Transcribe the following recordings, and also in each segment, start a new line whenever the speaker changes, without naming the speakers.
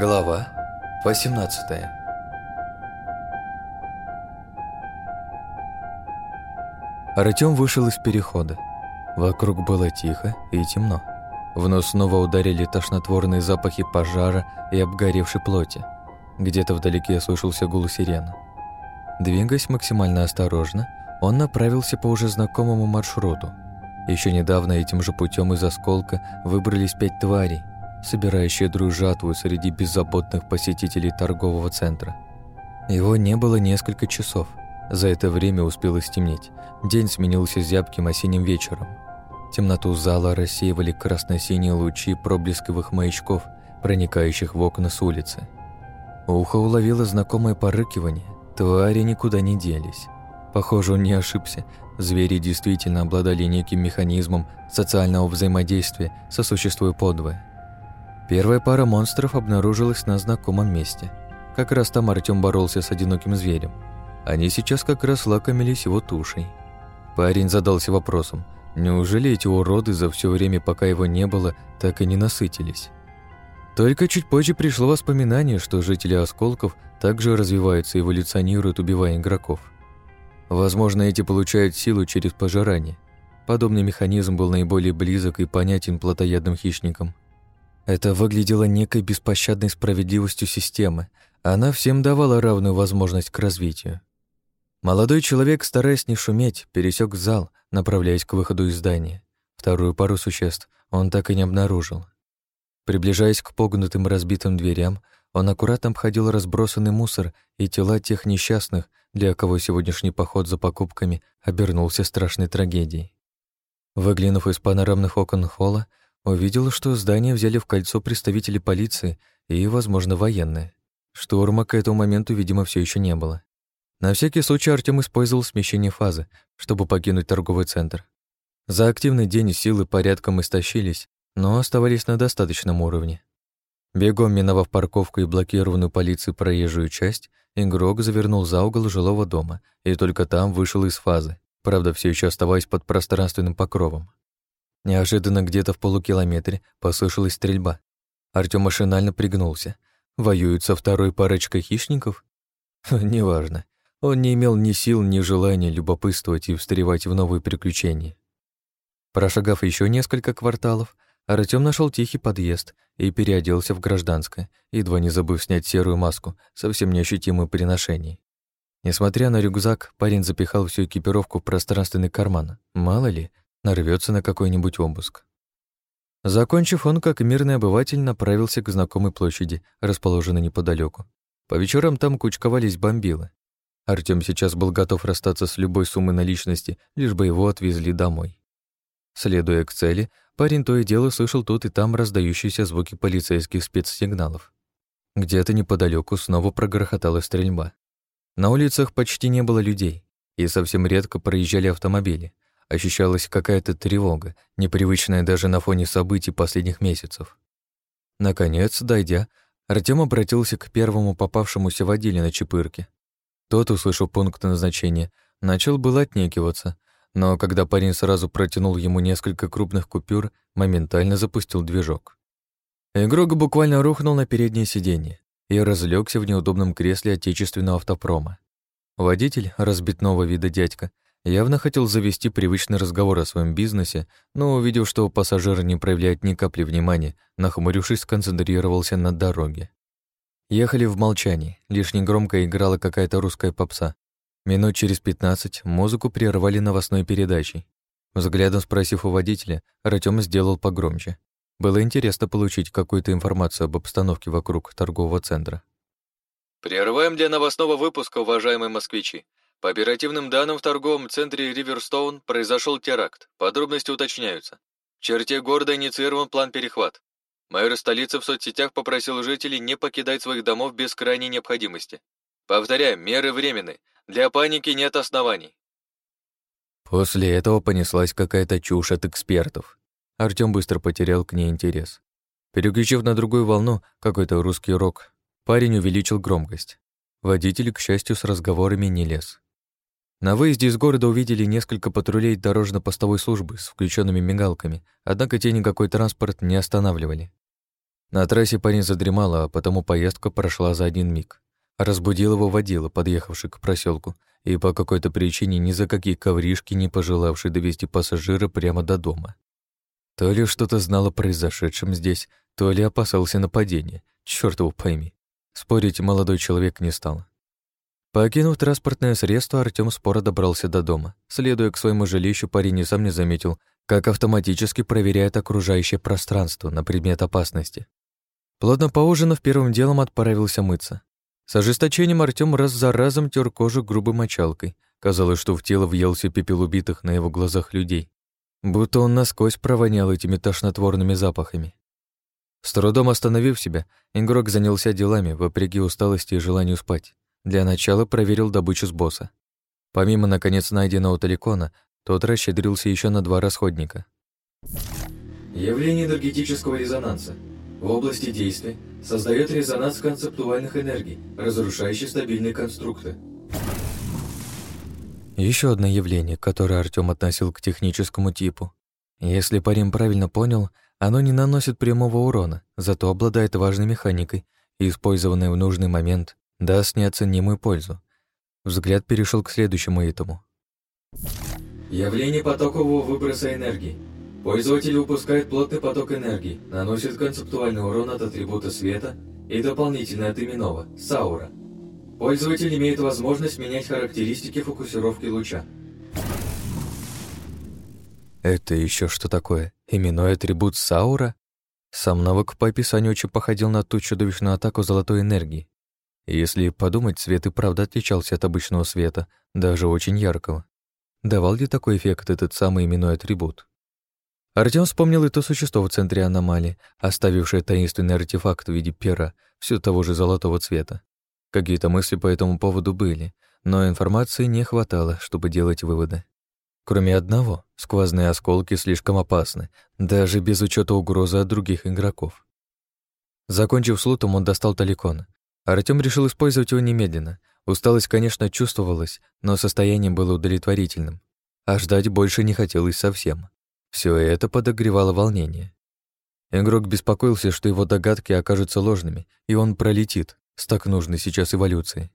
Глава 18 Артём вышел из перехода. Вокруг было тихо и темно. В нос снова ударили тошнотворные запахи пожара и обгоревшей плоти. Где-то вдалеке слышался гул сирены. Двигаясь максимально осторожно, он направился по уже знакомому маршруту. Еще недавно этим же путем из осколка выбрались пять тварей, собирающие дружатву среди беззаботных посетителей торгового центра. Его не было несколько часов. За это время успело стемнеть. День сменился зябким осенним вечером. Темноту зала рассеивали красно-синие лучи проблесковых маячков, проникающих в окна с улицы. Ухо уловило знакомое порыкивание. Твари никуда не делись. Похоже, он не ошибся. Звери действительно обладали неким механизмом социального взаимодействия, сосуществуя подвое. Первая пара монстров обнаружилась на знакомом месте. Как раз там Артём боролся с одиноким зверем. Они сейчас как раз лакомились его тушей. Парень задался вопросом, неужели эти уроды за все время, пока его не было, так и не насытились? Только чуть позже пришло воспоминание, что жители осколков также развиваются и эволюционируют, убивая игроков. Возможно, эти получают силу через пожирание. Подобный механизм был наиболее близок и понятен плотоядным хищникам. Это выглядело некой беспощадной справедливостью системы. Она всем давала равную возможность к развитию. Молодой человек, стараясь не шуметь, пересек зал, направляясь к выходу из здания. Вторую пару существ он так и не обнаружил. Приближаясь к погнутым разбитым дверям, он аккуратно обходил разбросанный мусор и тела тех несчастных, для кого сегодняшний поход за покупками обернулся страшной трагедией. Выглянув из панорамных окон холла, увидел, что здание взяли в кольцо представители полиции и, возможно, военные. Штурма к этому моменту, видимо, все еще не было. На всякий случай Артем использовал смещение фазы, чтобы покинуть торговый центр. За активный день силы порядком истощились, но оставались на достаточном уровне. Бегом миновав парковку и блокированную полицией проезжую часть, игрок завернул за угол жилого дома и только там вышел из фазы, правда, все еще оставаясь под пространственным покровом. Неожиданно где-то в полукилометре послышалась стрельба. Артём машинально пригнулся. Воюют со второй парочкой хищников? Неважно. Он не имел ни сил, ни желания любопытствовать и встревать в новые приключения. Прошагав еще несколько кварталов, Артём нашел тихий подъезд и переоделся в гражданское, едва не забыв снять серую маску, совсем неощутимую при ношении. Несмотря на рюкзак, парень запихал всю экипировку в пространственный карман. Мало ли, нарвется на какой-нибудь обыск. Закончив, он, как мирный обыватель, направился к знакомой площади, расположенной неподалеку. По вечерам там кучковались бомбилы. Артём сейчас был готов расстаться с любой суммой наличности, лишь бы его отвезли домой. Следуя к цели, парень то и дело слышал тут и там раздающиеся звуки полицейских спецсигналов. Где-то неподалеку снова прогрохотала стрельба. На улицах почти не было людей, и совсем редко проезжали автомобили. Ощущалась какая-то тревога, непривычная даже на фоне событий последних месяцев. Наконец, дойдя, Артём обратился к первому попавшемуся водиле на Чепырке. Тот, услышав пункт назначения, начал было отнекиваться, но когда парень сразу протянул ему несколько крупных купюр, моментально запустил движок. Игрок буквально рухнул на переднее сиденье и разлегся в неудобном кресле отечественного автопрома. Водитель, разбитного вида дядька, явно хотел завести привычный разговор о своем бизнесе, но, увидев, что пассажир не проявляет ни капли внимания, нахмурившись, сконцентрировался на дороге. Ехали в молчании, лишь негромко играла какая-то русская попса. Минут через пятнадцать музыку прервали новостной передачей. Взглядом спросив у водителя, Артём сделал погромче. Было интересно получить какую-то информацию об обстановке вокруг торгового центра.
«Прерываем для новостного выпуска, уважаемые москвичи. По оперативным данным, в торговом центре Риверстоун произошел теракт. Подробности уточняются. В черте города инициирован план перехват. Мэр столицы в соцсетях попросил жителей не покидать своих домов без крайней необходимости. Повторяю, меры временны. Для паники нет оснований.
После этого понеслась какая-то чушь от экспертов. Артём быстро потерял к ней интерес. Переключив на другую волну, какой-то русский рок, парень увеличил громкость. Водитель, к счастью, с разговорами не лез. На выезде из города увидели несколько патрулей дорожно-постовой службы с включенными мигалками, однако те никакой транспорт не останавливали. На трассе парень задремал, а потому поездка прошла за один миг. Разбудил его водила, подъехавший к проселку, и по какой-то причине ни за какие ковришки не пожелавший довести пассажира прямо до дома. То ли что-то знал о произошедшем здесь, то ли опасался нападения. Чёрт его пойми. Спорить молодой человек не стал. Покинув транспортное средство, Артём споро добрался до дома. Следуя к своему жилищу, парень сам не заметил, как автоматически проверяет окружающее пространство на предмет опасности. Плотно поужинав, первым делом отправился мыться. С ожесточением Артём раз за разом тер кожу грубой мочалкой. Казалось, что в тело въелся пепел убитых на его глазах людей. Будто он насквозь провонял этими тошнотворными запахами. С трудом остановив себя, игрок занялся делами, вопреки усталости и желанию спать. Для начала проверил добычу с босса. Помимо, наконец, найденного таликона, тот расщедрился еще на два расходника.
Явление энергетического резонанса. В области действия создает резонанс концептуальных энергий, разрушающий стабильные конструкты.
Еще одно явление, которое Артём относил к техническому типу. Если парень правильно понял, оно не наносит прямого урона, зато обладает важной механикой и, использованное в нужный момент, даст неоценимую пользу. Взгляд перешел к следующему этому.
Явление потокового выброса энергии. Пользователь выпускает плотный поток энергии, наносит концептуальный урон от атрибута света и дополнительно от именного – Саура. Пользователь имеет возможность менять характеристики фокусировки луча.
Это еще что такое? Именной атрибут Саура? Сам навык по описанию очень походил на ту чудовищную атаку золотой энергии. Если подумать, свет и правда отличался от обычного света, даже очень яркого. Давал ли такой эффект этот самый именной атрибут? Артём вспомнил и то существо в центре аномалии, оставившее таинственный артефакт в виде пера, все того же золотого цвета. Какие-то мысли по этому поводу были, но информации не хватало, чтобы делать выводы. Кроме одного, сквозные осколки слишком опасны, даже без учета угрозы от других игроков. Закончив с лутом, он достал таликон. Артём решил использовать его немедленно. Усталость, конечно, чувствовалась, но состояние было удовлетворительным. А ждать больше не хотелось совсем. Все это подогревало волнение. Игрок беспокоился, что его догадки окажутся ложными, и он пролетит, с так нужной сейчас эволюцией.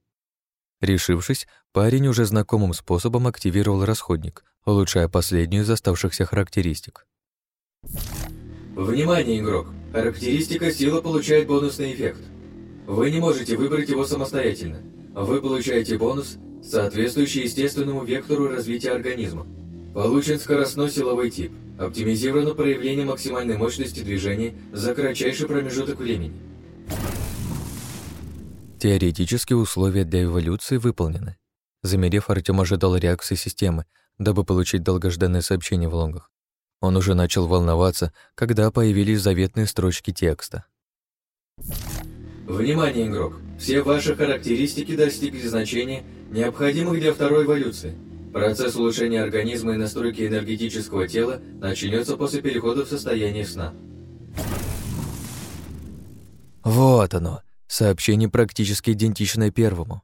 Решившись, парень уже знакомым способом активировал расходник, улучшая последнюю из оставшихся характеристик.
Внимание, игрок! Характеристика сила получает бонусный эффект. Вы не можете выбрать его самостоятельно. Вы получаете бонус, соответствующий естественному вектору развития организма. Получен скоростной силовой тип. Оптимизировано проявление максимальной мощности движения за кратчайший промежуток времени.
Теоретические условия для эволюции выполнены. Замерев, Артем ожидал реакции системы, дабы получить долгожданное сообщение в лонгах. Он уже начал волноваться, когда появились заветные строчки текста.
Внимание, игрок! Все ваши характеристики достигли значения, необходимых для второй эволюции. Процесс улучшения организма и настройки энергетического тела начнется после перехода в состояние сна.
Вот оно. Сообщение практически идентичное первому.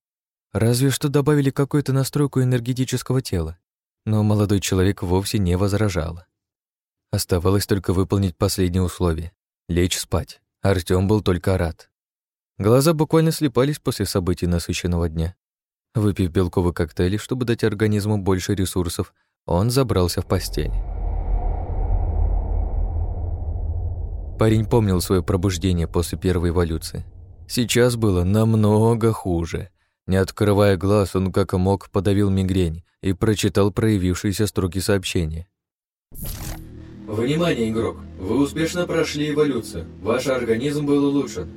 Разве что добавили какую-то настройку энергетического тела. Но молодой человек вовсе не возражал. Оставалось только выполнить последнее условие — лечь спать. Артём был только рад. Глаза буквально слепались после событий насыщенного дня. Выпив белковый коктейль, чтобы дать организму больше ресурсов, он забрался в постель. Парень помнил свое пробуждение после первой эволюции. Сейчас было намного хуже. Не открывая глаз, он как мог подавил мигрень и прочитал проявившиеся строки сообщения.
Внимание, игрок! Вы успешно прошли эволюцию. Ваш организм был улучшен.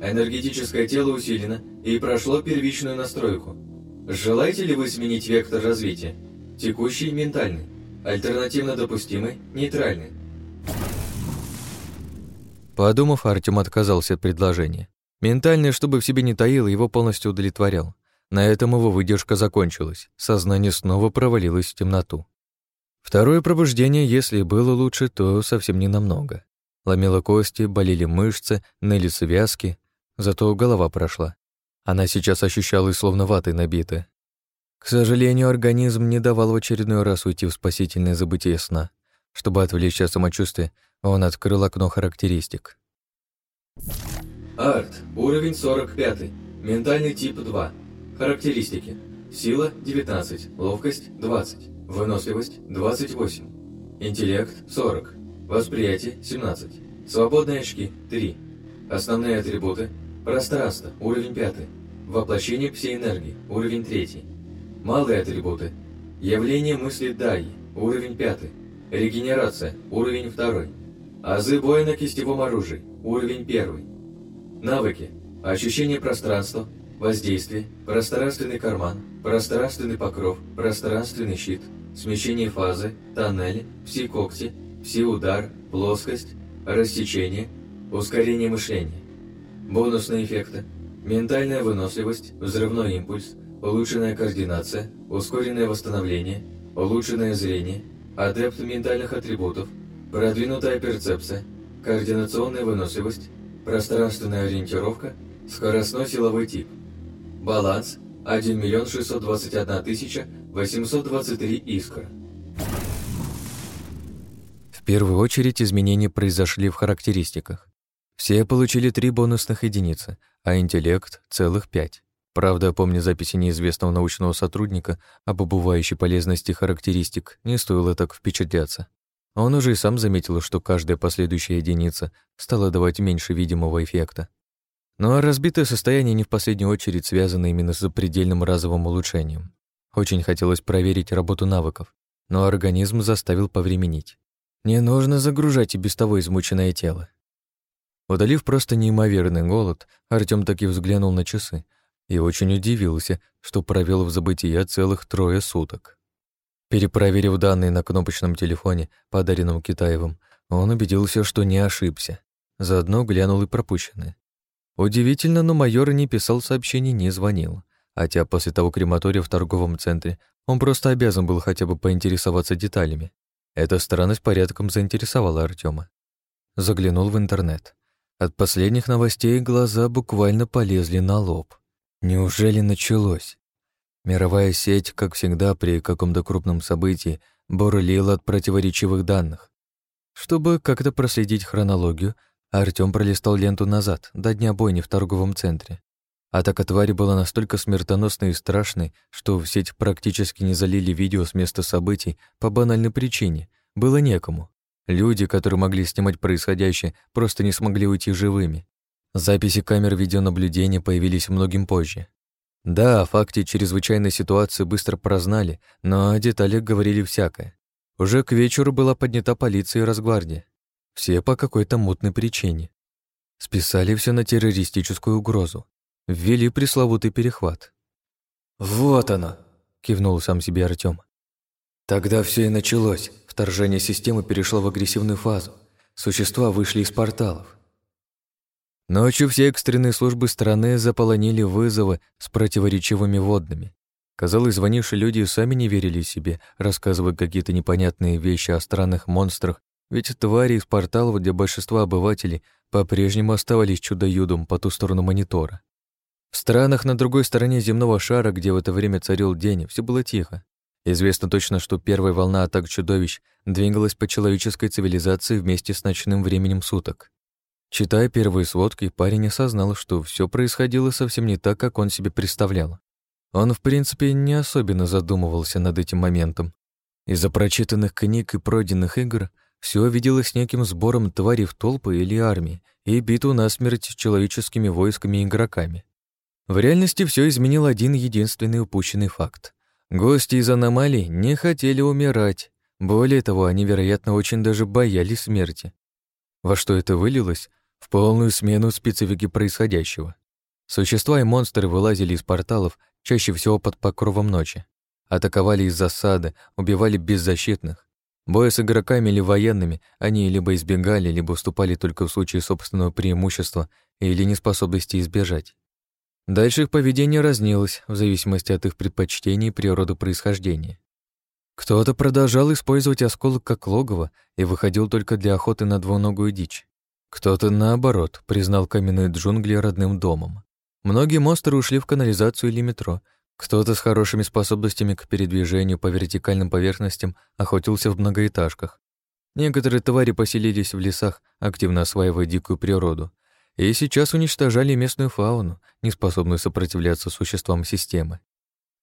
Энергетическое тело усилено и прошло первичную настройку. Желаете ли вы сменить вектор развития? Текущий – ментальный. Альтернативно допустимый – нейтральный.
Подумав, Артем отказался от предложения. Ментальное, чтобы в себе не таило, его полностью удовлетворял. На этом его выдержка закончилась. Сознание снова провалилось в темноту. Второе пробуждение, если было лучше, то совсем не намного. Ломило кости, болели мышцы, ныли связки, зато голова прошла. Она сейчас ощущалась словно ватой набитая. К сожалению, организм не давал в очередной раз уйти в спасительное забытие сна. Чтобы отвлечься от самочувствия, он открыл окно характеристик.
Арт. Уровень 45. Ментальный тип 2. Характеристики. Сила 19, ловкость 20, выносливость 28, интеллект 40, восприятие 17, свободные очки 3. Основные атрибуты. Пространство, уровень 5, воплощение псиэнергии, уровень 3. Малые атрибуты. Явление мысли Дай, уровень 5, регенерация, уровень 2. Азы боя на кистевом оружии, уровень 1. Навыки. Ощущение пространства, воздействие, пространственный карман, пространственный покров, пространственный щит, смещение фазы, тоннели, пси-когти, пси-удар, плоскость, рассечение, ускорение мышления. Бонусные эффекты. Ментальная выносливость, взрывной импульс, улучшенная координация, ускоренное восстановление, улучшенное зрение, адепт ментальных атрибутов, продвинутая перцепция, координационная выносливость, пространственная ориентировка, скоростной силовой тип. Баланс 1 миллион 621 тысяча 823 искр.
В первую очередь изменения произошли в характеристиках. Все получили три бонусных единицы, а интеллект — целых пять. Правда, помня записи неизвестного научного сотрудника об убывающей полезности характеристик, не стоило так впечатляться. Он уже и сам заметил, что каждая последующая единица стала давать меньше видимого эффекта. Ну а разбитое состояние не в последнюю очередь связано именно с запредельным разовым улучшением. Очень хотелось проверить работу навыков, но организм заставил повременить. Не нужно загружать и без того измученное тело. Удалив просто неимоверный голод, Артём таки взглянул на часы и очень удивился, что провел в забытия целых трое суток. Перепроверив данные на кнопочном телефоне, подаренном Китаевым, он убедился, что не ошибся. Заодно глянул и пропущенное. Удивительно, но майор не писал сообщений, не звонил. Хотя после того крематория в торговом центре он просто обязан был хотя бы поинтересоваться деталями. Эта странность порядком заинтересовала Артема. Заглянул в интернет. От последних новостей глаза буквально полезли на лоб. Неужели началось? Мировая сеть, как всегда при каком-то крупном событии, бурлила от противоречивых данных. Чтобы как-то проследить хронологию, Артём пролистал ленту назад, до дня бойни в торговом центре. Атака твари была настолько смертоносной и страшной, что в сеть практически не залили видео с места событий по банальной причине. Было некому. Люди, которые могли снимать происходящее, просто не смогли уйти живыми. Записи камер видеонаблюдения появились многим позже. Да, о факте чрезвычайной ситуации быстро прознали, но о деталях говорили всякое. Уже к вечеру была поднята полиция и Росгвардия. Все по какой-то мутной причине. Списали все на террористическую угрозу. Ввели пресловутый перехват.
«Вот оно!» — кивнул сам себе Артём.
Тогда все и началось. Вторжение системы перешло в агрессивную фазу. Существа вышли из порталов. Ночью все экстренные службы страны заполонили вызовы с противоречивыми водными. Казалось, звонившие люди сами не верили себе, рассказывая какие-то непонятные вещи о странных монстрах ведь твари из порталов для большинства обывателей по-прежнему оставались чудо-юдом по ту сторону монитора. В странах на другой стороне земного шара, где в это время царил день, все было тихо. Известно точно, что первая волна атак чудовищ двигалась по человеческой цивилизации вместе с ночным временем суток. Читая первые сводки, парень осознал, что все происходило совсем не так, как он себе представлял. Он, в принципе, не особенно задумывался над этим моментом. Из-за прочитанных книг и пройденных игр все виделось неким сбором тварей в толпы или армии и битву насмерть человеческими войсками и игроками. В реальности все изменил один единственный упущенный факт. Гости из аномалий не хотели умирать. Более того, они, вероятно, очень даже боялись смерти. Во что это вылилось? В полную смену специфики происходящего. Существа и монстры вылазили из порталов чаще всего под покровом ночи. Атаковали из засады, убивали беззащитных, Боя с игроками или военными они либо избегали, либо уступали только в случае собственного преимущества или неспособности избежать. Дальше их поведение разнилось в зависимости от их предпочтений и природы происхождения. Кто-то продолжал использовать осколок как логово и выходил только для охоты на двуногую дичь. Кто-то, наоборот, признал каменные джунгли родным домом. Многие монстры ушли в канализацию или метро, кто-то с хорошими способностями к передвижению по вертикальным поверхностям охотился в многоэтажках. Некоторые твари поселились в лесах, активно осваивая дикую природу. И сейчас уничтожали местную фауну, не способную сопротивляться существам системы.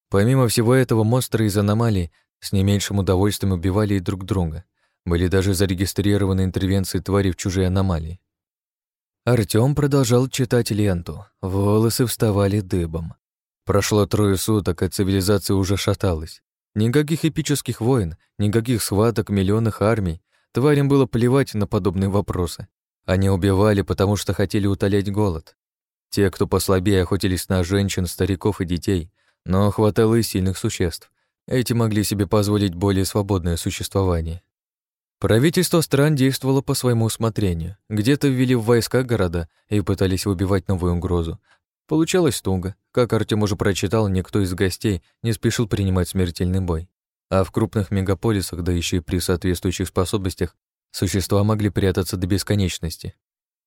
Помимо всего этого, монстры из аномалий с не меньшим удовольствием убивали и друг друга. Были даже зарегистрированы интервенции твари в чужие аномалии. Артём продолжал читать ленту. Волосы вставали дыбом. Прошло трое суток, а цивилизация уже шаталась. Никаких эпических войн, никаких схваток миллионных армий. Тварям было плевать на подобные вопросы. Они убивали, потому что хотели утолять голод. Те, кто послабее, охотились на женщин, стариков и детей, но хватало и сильных существ. Эти могли себе позволить более свободное существование. Правительство стран действовало по своему усмотрению. Где-то ввели в войска города и пытались выбивать новую угрозу. Получалось туго. Как Артем уже прочитал, никто из гостей не спешил принимать смертельный бой. А в крупных мегаполисах, да еще и при соответствующих способностях, существа могли прятаться до бесконечности.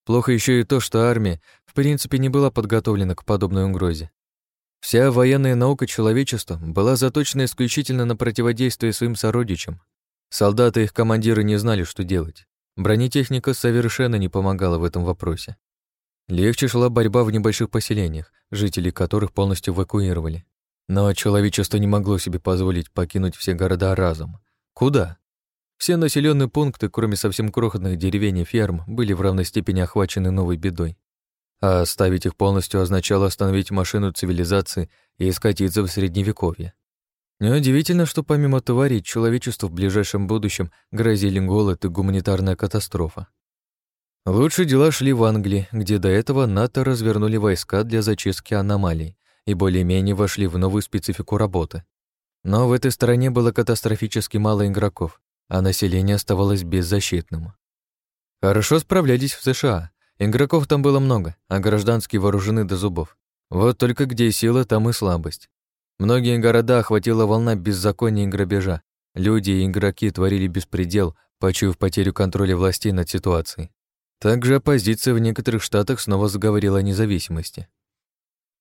Плохо еще и то, что армия в принципе не была подготовлена к подобной угрозе. Вся военная наука человечества была заточена исключительно на противодействие своим сородичам, Солдаты и их командиры не знали, что делать. Бронетехника совершенно не помогала в этом вопросе. Легче шла борьба в небольших поселениях, жителей которых полностью эвакуировали. Но человечество не могло себе позволить покинуть все города разом. Куда? Все населенные пункты, кроме совсем крохотных деревень и ферм, были в равной степени охвачены новой бедой. А оставить их полностью означало остановить машину цивилизации и скатиться в Средневековье. Неудивительно, что помимо тварей, человечеству в ближайшем будущем грозили голод и гуманитарная катастрофа. Лучшие дела шли в Англии, где до этого НАТО развернули войска для зачистки аномалий и более-менее вошли в новую специфику работы. Но в этой стране было катастрофически мало игроков, а население оставалось беззащитным. Хорошо справлялись в США. Игроков там было много, а гражданские вооружены до зубов. Вот только где сила, там и слабость. Многие города охватила волна беззакония и грабежа. Люди и игроки творили беспредел, почуяв потерю контроля властей над ситуацией. Также оппозиция в некоторых штатах снова заговорила о независимости.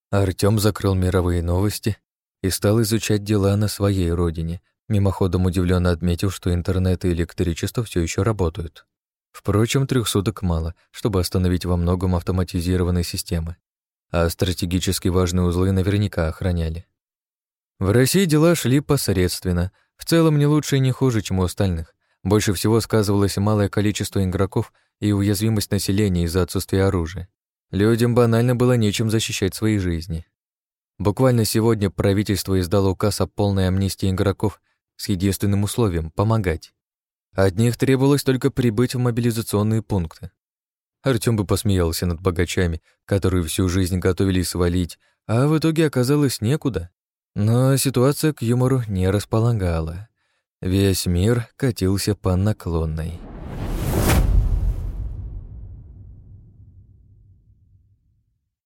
Артём закрыл мировые новости и стал изучать дела на своей родине, мимоходом удивленно отметив, что интернет и электричество все еще работают. Впрочем, трех суток мало, чтобы остановить во многом автоматизированные системы, а стратегически важные узлы наверняка охраняли. В России дела шли посредственно, в целом не лучше и не хуже, чем у остальных. Больше всего сказывалось малое количество игроков и уязвимость населения из-за отсутствия оружия. Людям банально было нечем защищать свои жизни. Буквально сегодня правительство издало указ о полной амнистии игроков с единственным условием — помогать. От них требовалось только прибыть в мобилизационные пункты. Артём бы посмеялся над богачами, которые всю жизнь готовились свалить, а в итоге оказалось некуда. Но ситуация к юмору не располагала. Весь мир катился по наклонной.